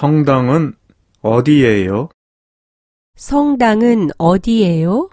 성당은 어디예요? 성당은 어디예요?